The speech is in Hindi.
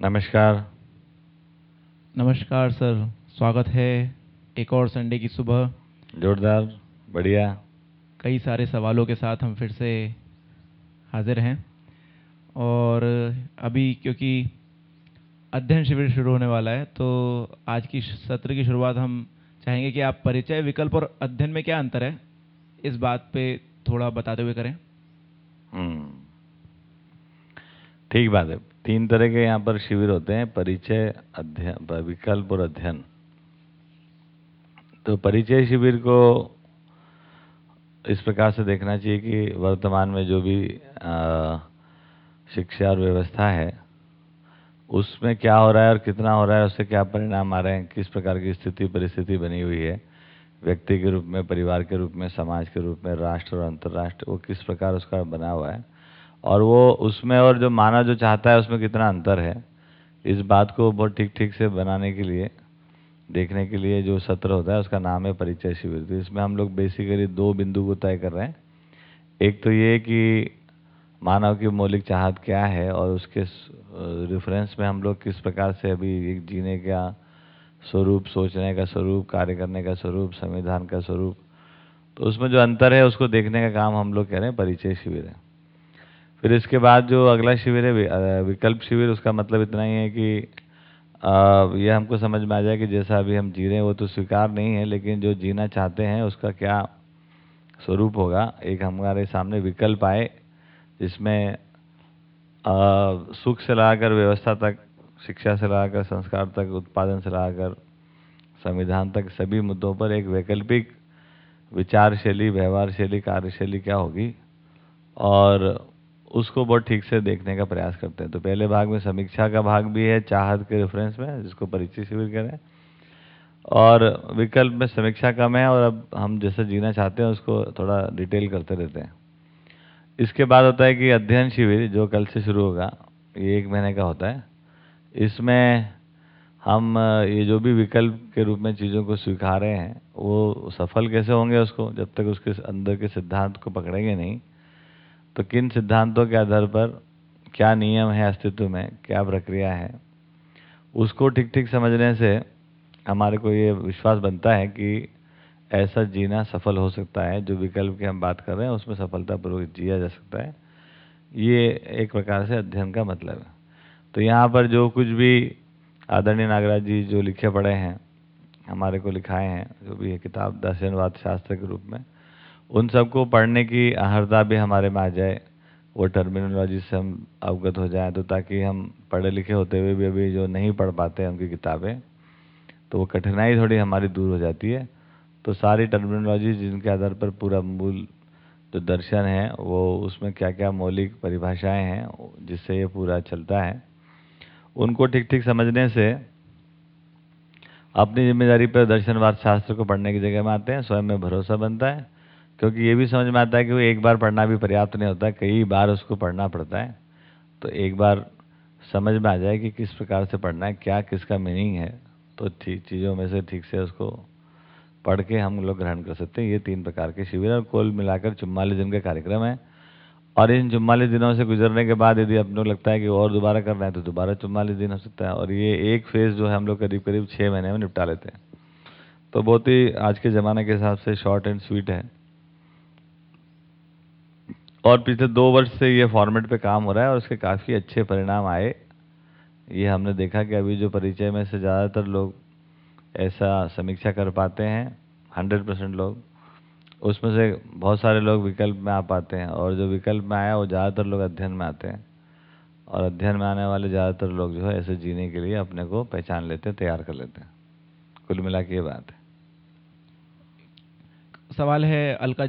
नमस्कार। नमस्कार सर स्वागत है एक और संडे की सुबह। जोरदार बढ़िया। कई सारे सवालों के साथ हम फिर से हाजिर हैं। और अभी क्योंकि अध्ययन शिविर शुरू होने वाला है तो आज की सत्र की शुरुआत हम चाहेंगे कि आप परिचय विकल्प और अध्ययन में क्या अंतर है इस बात पे थोड़ा बताते हुए करें। हम्म। ठीक बात है। तीन तरह के यहाँ पर शिविर होते हैं परिचय अध्ययन विकल्प और अध्ययन। तो परिचय शिविर को इस प्रकार से देखना चाहिए कि वर्तमान में जो भी आ, शिक्षा और व्यवस्था है उसमें क्या हो रहा है और कितना हो रहा है उससे क्या परिणाम आ रहे हैं किस प्रकार की स्थिति परिस्थिति बनी हुई है व्यक्ति के रूप में परिवार के रूप में समाज के रूप में राष्ट्र और अंतर्राष्ट्र वो किस प्रकार उसका बना हुआ है। और वो उसमें और जो मानव जो चाहता है उसमें कितना अंतर है, इस बात को बहुत ठीक ठीक से बनाने के लिए, देखने के लिए जो सत्र होता है उसका नाम है परिचय शिविर। तो इसमें हम लोग बेसिकली दो बिंदु को तय कर रहे हैं। एक तो ये कि मानव की मौलिक चाहत क्या है और उसके रेफरेंस में हम लोग किस प्रकार से अभी एक जीने का स्वरूप, सोचने का स्वरूप, कार्य करने का स्वरूप, संविधान का स्वरूप तो उसमें जो अंतर है उसको देखने का काम हम लोग कह रहे हैं परिचय शिविर है। फिर इसके बाद जो अगला शिविर है विकल्प शिविर, उसका मतलब इतना ही है कि ये हमको समझ में आ जाए कि जैसा अभी हम जी रहे हैं, वो तो स्वीकार नहीं है, लेकिन जो जीना चाहते हैं, उसका क्या स्वरूप होगा? एक हमारे सामने विकल्प आए, जिसमें सुख से लगाकर व्यवस्था तक, शिक्षा से लगाकर संस्कार तक, उत्पादन से लगाकर संविधान तक, सभी मुद्दों पर एक वैकल्पिक विचार शैली, व्यवहार शैली, कार्यशैली क्या होगी? और उसको बहुत ठीक से देखने का प्रयास करते हैं। तो पहले भाग में समीक्षा का भाग भी है, चाहत के रेफरेंस में, जिसको परिचय शिविर करें और विकल्प में समीक्षा कम है और अब हम जैसे जीना चाहते हैं, उसको थोड़ा डिटेल करते रहते हैं। इसके बाद होता है कि अध्ययन शिविर, जो कल से शुरू होगा, ये एक महीने का होता है। इसमें हम, ये जो भी विकल्प के रूप में चीज़ों को स्वीकार रहे हैं, वो सफल कैसे होंगे उसको, जब तक उसके अंदर के सिद्धांत को पकड़ेंगे नहीं तो किन सिद्धांतों के आधार पर क्या नियम है अस्तित्व में? क्या प्रक्रिया है? उसको ठीक ठीक समझने से हमारे को ये विश्वास बनता है कि ऐसा जीना सफल हो सकता है। जो विकल्प की हम बात कर रहे हैं, उसमें सफलतापूर्वक जिया जा सकता है। ये एक प्रकार से अध्ययन का मतलब है। तो यहाँ पर जो कुछ भी आदरणीय नागराज जी जो लिखे पढ़े हैं, हमारे को लिखाए हैं, जो भी ये किताब दर्शनवाद शास्त्र के रूप में उन सबको पढ़ने की आहरता भी हमारे में आ जाए, वो टर्मिनोलॉजी से हम अवगत हो जाएँ तो ताकि हम पढ़े लिखे होते हुए भी अभी जो नहीं पढ़ पाते हैं उनकी किताबें तो वो कठिनाई थोड़ी हमारी दूर हो जाती है। तो सारी टर्मिनोलॉजी जिनके आधार पर पूरा मूल जो दर्शन है, वो उसमें क्या क्या मौलिक परिभाषाएँ हैं, जिससे ये पूरा चलता है, उनको ठीक ठीक समझने से अपनी ज़िम्मेदारी पर दर्शनवाद शास्त्र को पढ़ने की जगह में आते हैं, स्वयं में भरोसा बनता है क्योंकि ये भी समझ में आता है कि वो एक बार पढ़ना भी पर्याप्त नहीं होता, कई बार उसको पढ़ना पड़ता है। तो एक बार समझ में आ जाए कि किस प्रकार से पढ़ना है, क्या किसका मीनिंग है तो ठीक चीज़ों में से ठीक से उसको पढ़ के हम लोग ग्रहण कर सकते हैं। ये तीन प्रकार के शिविर और कुल मिलाकर चुम्बालीस दिन का कार्यक्रम है। और इन चुम्बालीस दिनों से गुजरने के बाद यदि अपने लगता है कि और दोबारा करना है तो दोबारा चुम्बालीस दिन हो सकता है। और ये एक फ़ेज़ जो है, हम लोग करीब करीब छः महीने में निपटा लेते हैं। तो बहुत ही आज के ज़माने के हिसाब से शॉर्ट एंड स्वीट है। और पिछले दो वर्ष से ये फॉर्मेट पे काम हो रहा है और उसके काफ़ी अच्छे परिणाम आए। ये हमने देखा कि अभी जो परिचय में से ज़्यादातर लोग ऐसा समीक्षा कर पाते हैं हंड्रेड परसेंट लोग, उसमें से बहुत सारे लोग विकल्प में आ पाते हैं और जो विकल्प में आया वो ज़्यादातर लोग अध्ययन में आते हैं। और अध्ययन में आने वाले ज़्यादातर लोग जो है ऐसे जीने के लिए अपने को पहचान लेते हैं, तैयार कर लेते हैं। कुल मिला के ये बात है। सवाल है अलका